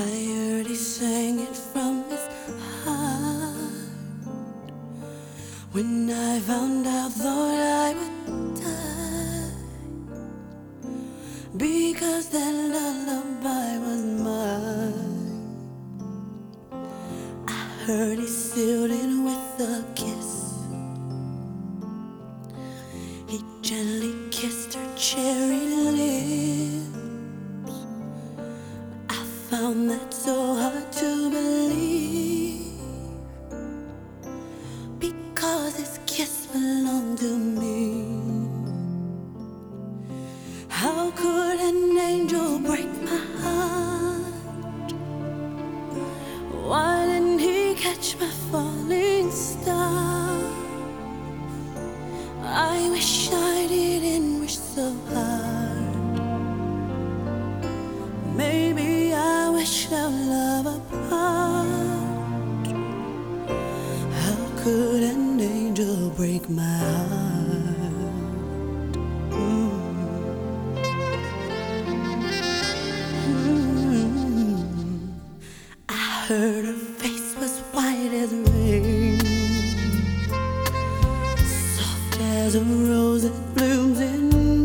I heard he sang it from his heart. When I found out, thought I would die. Because that lullaby was mine. I heard he sealed it with a kiss. He gently kissed her cherry lips. Found that so hard to believe because his kiss belonged to me. How could an angel break my heart? Our love apart. How could an angel break my heart? Mm. I heard her face was white as rain, soft as a rose that blooms in